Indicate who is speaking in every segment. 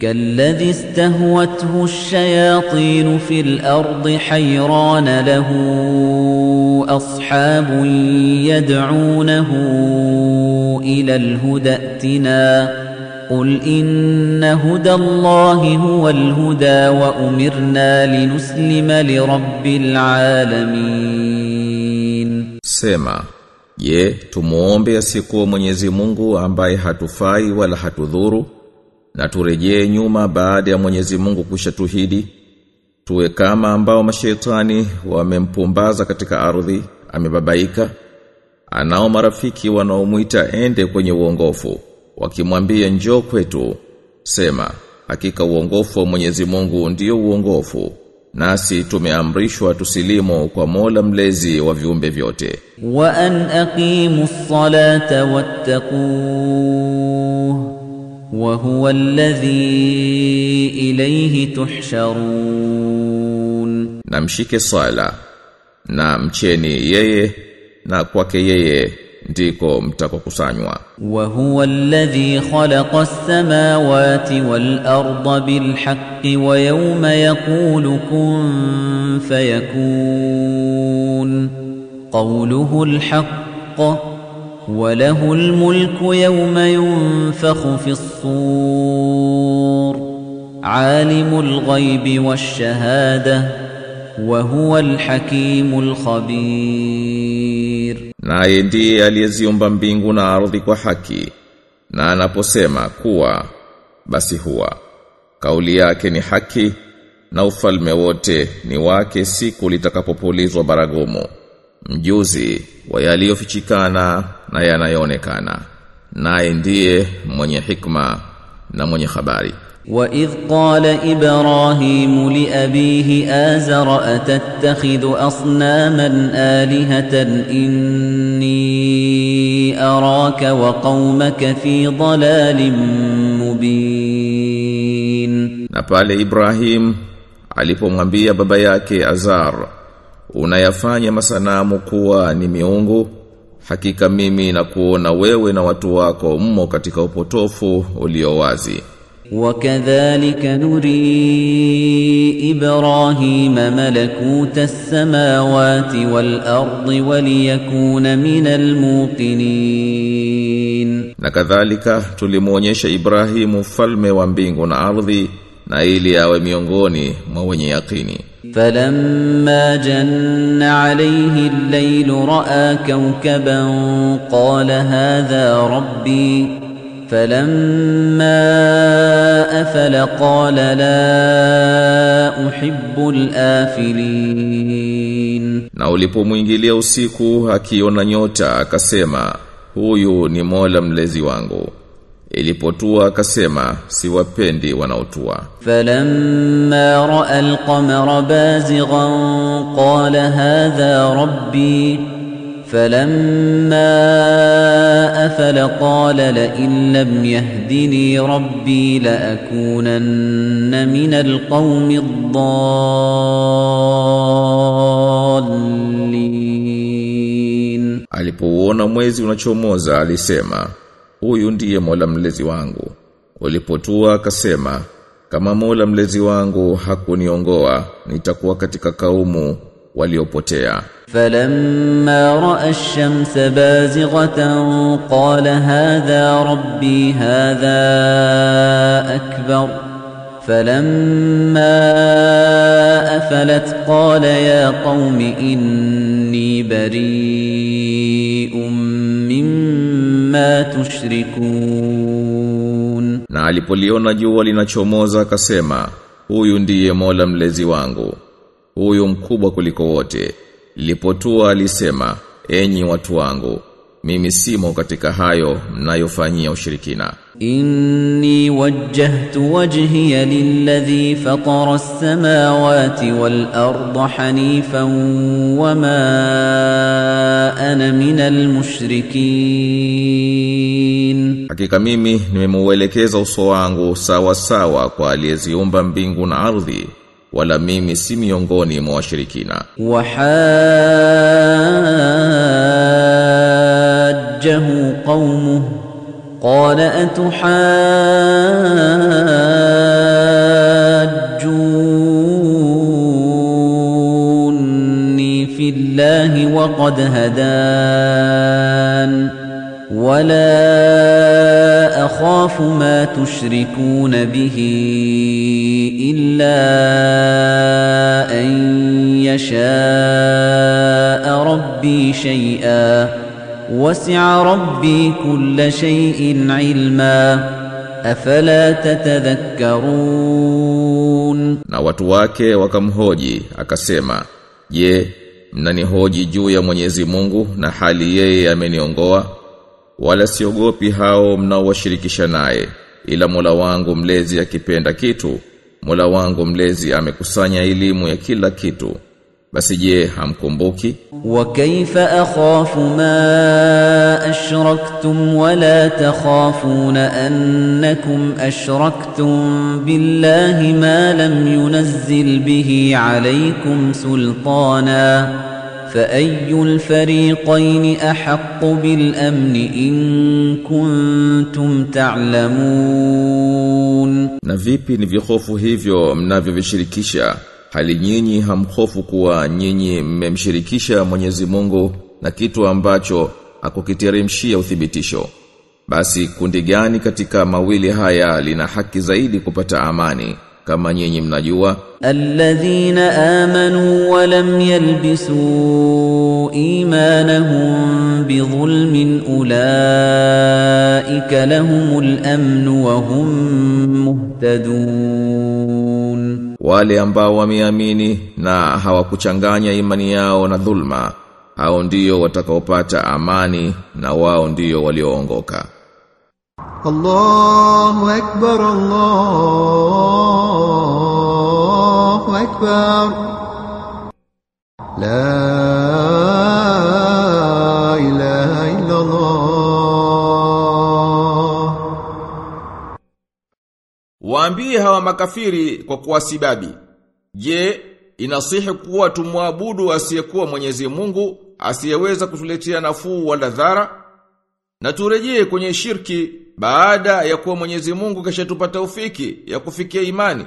Speaker 1: كالذي استهوته الشياطين في الأرض حيران له أصحاب يدعونه إلى الهدى ائتنا قل إن هدى الله هو الهدى وأمرنا لنسلم لرب العالمين
Speaker 2: سما Je, tumuombe asikuwa Mwenyezi Mungu ambaye هاتفاي ولا هاتذورو Na turejee nyuma baada ya Mwenyezi Mungu kushatuhidi tuwe kama ambao mashaitani wamempumbaza katika ardhi amebabaika anao marafiki wanaomuita ende kwenye uongofu wakimwambia njoo kwetu sema hakika uongofu wa Mwenyezi Mungu ndio uongofu nasi tumeamrishwa tusilimu kwa Mola mlezi wa viumbe vyote
Speaker 1: wa an aqimus salata wattaquu وهو الذي إليه تحشرون نمشيك صالة
Speaker 2: نعم ييه نقوك ييه
Speaker 1: وهو الذي خلق السماوات والأرض بالحق ويوم يقول كن فيكون قوله الحق قوله الحق وله الملك يوم ينفخ في الصور عالم الغيب والشهادة وهو الحكيم الخبير
Speaker 2: naye ndiye aliyeziumba mbingu na ardhi kwa haki na anaposema kuwa basi huwa kauli yake ni haki na ufalme wote ni wake siku litakapopulizwa baragumu mjuzi wa yaliyofichikana na yanayoonekana naye ndiye mwenye hikma na mwenye habari
Speaker 1: wa idh qala ibrahim li إِبْرَاهِيمُ azara atattakhidhu asnaman alihatan inni araka wa qaumaka fi ضَلَالٍ mubin
Speaker 2: Na pale Ibrahim alipomwambia baba yake Azar unayafanya masanamu kuwa ni miungu Hakika mimi na kuona
Speaker 1: wewe na watu wako mmo katika upotofu ulio wazi. Wakadhalika nuri Ibrahima malakuta samawati wal ardi waliyakuna al muqinin.
Speaker 2: Na kadhalika tulimuonyesha Ibrahimu falme wa mbingu na ardhi na ili awe miongoni mwa wenye yakini.
Speaker 1: فلما جن عليه الليل راى كوكبا قال هذا ربي فلما افل قال لا احب الافلين
Speaker 2: na ulipomwingilia usiku akiona nyota akasema huyu ni Mola mlezi wangu ilipotua akasema siwapendi wanaotua
Speaker 1: falamma raa alqamara bazighan qala hadha rabbi فلما أفل قال لئن لم يهدني ربي لأكونن من القوم الضالين
Speaker 2: alipouona
Speaker 1: mwezi unachomoza
Speaker 2: alisema huyu ndiye Mola mlezi wangu. Ulipotua akasema, kama Mola mlezi wangu hakuniongoa, nitakuwa katika kaumu waliopotea.
Speaker 1: Falamma raa ash-shamsa bazighatan qala hadha rabbi hadha akbar. Falamma afalat qala ya qaumi inni bari'un mimma mimma tushrikun
Speaker 2: na alipoliona jua linachomoza akasema huyu ndiye Mola mlezi wangu huyu mkubwa kuliko wote lipotua alisema enyi watu wangu mimi simo katika hayo mnayofanyia ushirikina
Speaker 1: inni wajjahtu wajhiya lilladhi fatara as-samawati wal ardha hanifan wama ana minal mushrikin
Speaker 2: Hakika mimi nimemwelekeza uso wangu sawa sawa kwa aliyeziumba mbingu na ardhi wala mimi si miongoni mwa washirikina.
Speaker 1: Wahajjahu qaumuhu qala atuhajjunni fillahi wa qad hadan wala أخاف ما تشركون به إلا أن يشاء ربي شيئا وسع ربي كل شيء علما afala تتذكرون
Speaker 2: na watu wake wakamhoji akasema je mnanihoji juu ya Mwenyezi Mungu na hali yeye ameniongoa wala siogopi hao mnaowashirikisha naye ila Mola wangu mlezi akipenda kitu Mola wangu mlezi amekusanya elimu ya kila kitu basi je hamkumbuki
Speaker 1: wa kaifa akhafu ma ashraktum wala takhafuna annakum ashraktum billahi ma lam yunzil bihi alaykum sultana فأي الفريقين أحق بالأمن إن كنتم تعلمون na vipi ni
Speaker 2: vihofu hivyo mnavyovishirikisha hali nyinyi hamhofu kuwa nyinyi mmemshirikisha Mwenyezi Mungu na kitu ambacho akukiteremshia uthibitisho basi kundi gani katika mawili haya lina haki zaidi kupata amani kama nyinyi mnajua
Speaker 1: alladhina amanu wa lam yalbisu imanahum bidhulmin ulaika lahumul amnu wa hum muhtadun
Speaker 2: wale ambao wameamini na hawakuchanganya imani yao na dhulma hao ndio watakaopata amani na wao ndio
Speaker 1: walioongoka Allahu akbar Allah أكبر لا إله إلا الله waambie hawa
Speaker 2: makafiri kwa kuwasibabi je inasihi kuwa tumwabudu asiyekuwa Mwenyezi Mungu asiyeweza kutuletea nafuu wala dhara na turejee kwenye shirki baada ya kuwa Mwenyezi Mungu kisha tupata ufiki ya kufikia imani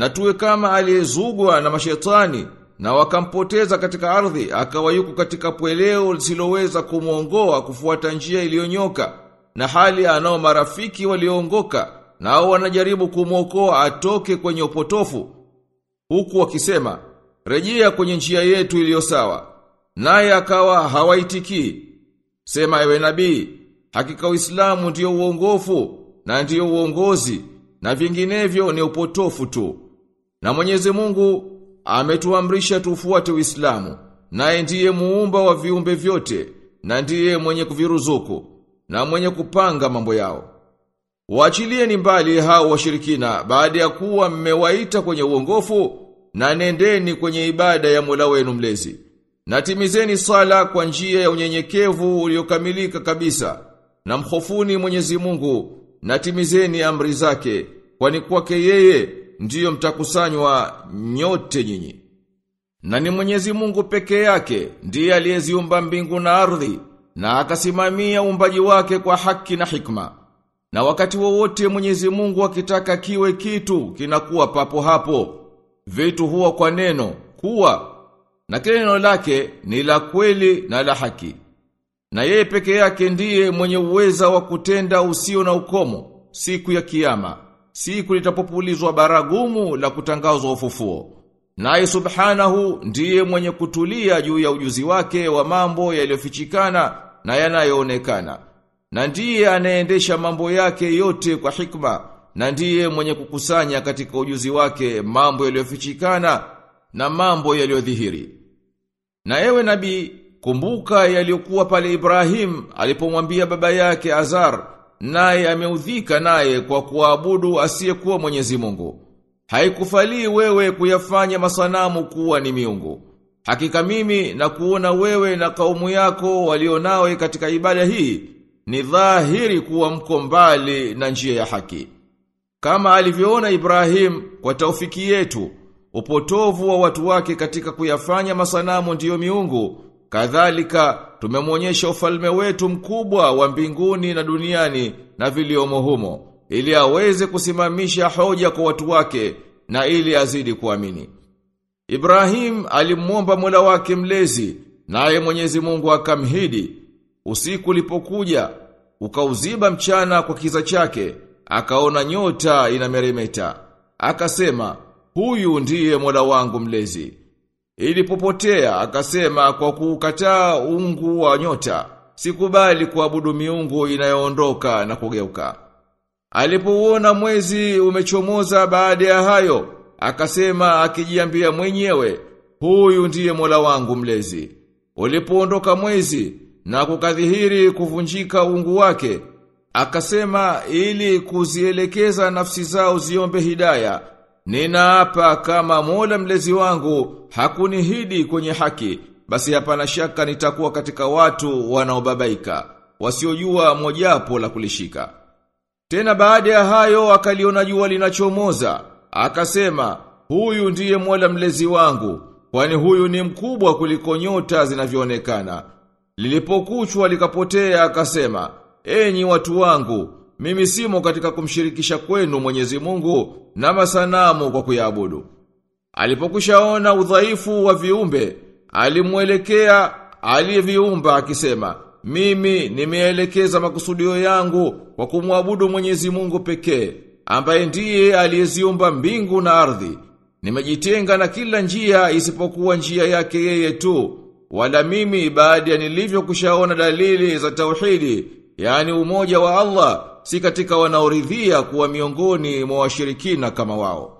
Speaker 2: na tuwe kama aliyezugwa na mashetani na wakampoteza katika ardhi akawa yuko katika pweleo lisiloweza kumwongoa kufuata njia iliyonyoka na hali anao marafiki walioongoka nao wanajaribu kumwokoa atoke kwenye upotofu huku wakisema rejea kwenye njia yetu iliyo sawa naye akawa hawaitikii sema ewe nabii hakika Uislamu ndiyo uongofu na ndiyo uongozi na vinginevyo ni upotofu tu na Mwenyezi Mungu ametuamrisha tufuate Uislamu, naye ndiye muumba wa viumbe vyote, na ndiye mwenye kuviruzuku, na mwenye kupanga mambo yao. Waachilieni mbali hao washirikina baada ya kuwa mmewaita kwenye uongofu na nendeni kwenye ibada ya Mola wenu mlezi. Na timizeni sala kwa njia ya unyenyekevu uliokamilika kabisa na mhofuni Mwenyezi Mungu na timizeni amri zake kwani kwake yeye ndiyo mtakusanywa nyote nyinyi. Na ni Mwenyezi Mungu peke yake ndiye aliyeziumba mbingu na ardhi na akasimamia uumbaji wake kwa haki na hikma. Na wakati wowote Mwenyezi Mungu akitaka kiwe kitu kinakuwa papo hapo. Vitu huwa kwa neno kuwa na kile neno lake ni la kweli na la haki. Na yeye peke yake ndiye mwenye uweza wa kutenda usio na ukomo siku ya kiyama siku litapopulizwa baragumu la kutangazwa ufufuo. Naye subhanahu ndiye mwenye kutulia juu ya ujuzi wake wa mambo yaliyofichikana na yanayoonekana. Na ndiye anayeendesha mambo yake yote kwa hikma na ndiye mwenye kukusanya katika ujuzi wake mambo yaliyofichikana na mambo yaliyodhihiri. Na ewe nabii, kumbuka yaliyokuwa pale Ibrahim alipomwambia baba yake Azar naye ameudhika naye kwa kuabudu asiyekuwa Mwenyezi Mungu. Haikufalii wewe kuyafanya masanamu kuwa ni miungu. Hakika mimi na kuona wewe na kaumu yako walionawe katika ibada hii ni dhahiri kuwa mko mbali na njia ya haki. Kama alivyoona Ibrahim kwa taufiki yetu, upotovu wa watu wake katika kuyafanya masanamu ndiyo miungu, kadhalika tumemwonyesha ufalme wetu mkubwa wa mbinguni na duniani na viliomo humo, ili aweze kusimamisha hoja kwa watu wake na ili azidi kuamini. Ibrahim alimwomba Mola wake mlezi, naye Mwenyezi Mungu akamhidi. Usiku ulipokuja, ukauziba mchana kwa kiza chake, akaona nyota inameremeta. Akasema, "Huyu ndiye Mola wangu mlezi." Ilipopotea akasema kwa kukataa ungu wa nyota, sikubali kuabudu miungu inayoondoka na kugeuka. Alipouona mwezi umechomoza baada ya hayo, akasema akijiambia mwenyewe, huyu ndiye Mola wangu mlezi. Ulipoondoka mwezi na kukadhihiri kuvunjika ungu wake, akasema ili kuzielekeza nafsi zao ziombe hidaya Ninaapa kama Mola mlezi wangu hakunihidi kwenye haki, basi hapana shaka nitakuwa katika watu wanaobabaika, wasiojua mojapo la kulishika. Tena baada ya hayo akaliona jua linachomoza, akasema, "Huyu ndiye Mola mlezi wangu, kwani huyu ni mkubwa kuliko nyota zinavyoonekana." Lilipokuchwa likapotea akasema, "Enyi watu wangu, mimi simo katika kumshirikisha kwenu mwenyezi mungu na masanamu kwa kuyaabudu. Alipokushaona udhaifu wa viumbe, alimwelekea aliyeviumba akisema, mimi nimeelekeza makusudio yangu kwa kumwabudu mwenyezi mungu pekee, ambaye ndiye aliyeziumba mbingu na ardhi. Nimejitenga na kila njia isipokuwa njia yake yeye tu, wala mimi baada ya nilivyokushaona dalili za tauhidi, yani umoja wa Allah, si katika wanaoridhia kuwa miongoni mwa washirikina kama wao.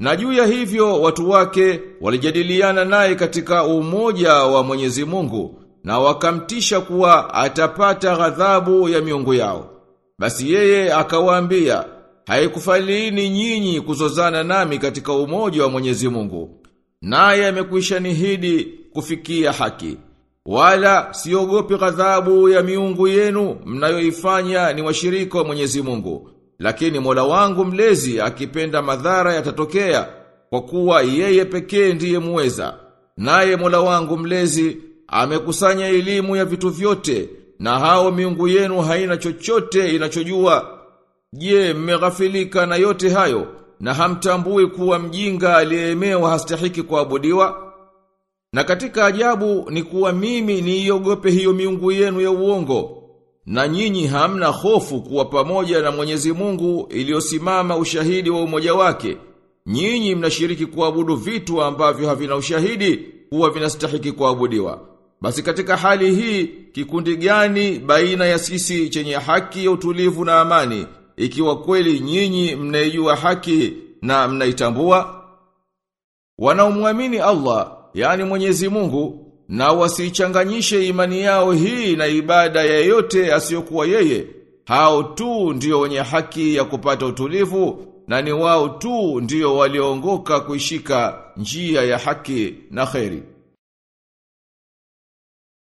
Speaker 2: Na juu ya hivyo watu wake walijadiliana naye katika umoja wa Mwenyezi Mungu na wakamtisha kuwa atapata ghadhabu ya miungu yao. Basi yeye akawaambia, haikufalini nyinyi kuzozana nami katika umoja wa Mwenyezi Mungu. Naye amekwisha nihidi kufikia haki wala siogopi ghadhabu ya miungu yenu mnayoifanya ni washirika wa Mwenyezi Mungu lakini Mola wangu mlezi akipenda madhara yatatokea kwa kuwa yeye pekee ndiye muweza naye Mola wangu mlezi amekusanya elimu ya vitu vyote na hao miungu yenu haina chochote inachojua je mmeghafilika na yote hayo na hamtambui kuwa mjinga aliyeemewa hastahiki kuabudiwa na katika ajabu ni kuwa mimi niiogope hiyo miungu yenu ya uongo. Na nyinyi hamna hofu kuwa pamoja na Mwenyezi Mungu iliyosimama ushahidi wa umoja wake. Nyinyi mnashiriki kuabudu vitu ambavyo havina ushahidi kuwa vinastahiki kuabudiwa. Basi katika hali hii kikundi gani baina ya sisi chenye haki ya utulivu na amani ikiwa kweli nyinyi mnaijua haki na mnaitambua? Wanaomwamini Allah yani Mwenyezi Mungu na wasichanganyishe imani yao hii na ibada ya yeyote asiyokuwa yeye hao tu ndio wenye haki ya kupata utulivu na ni wao tu ndio walioongoka kuishika njia ya haki na kheri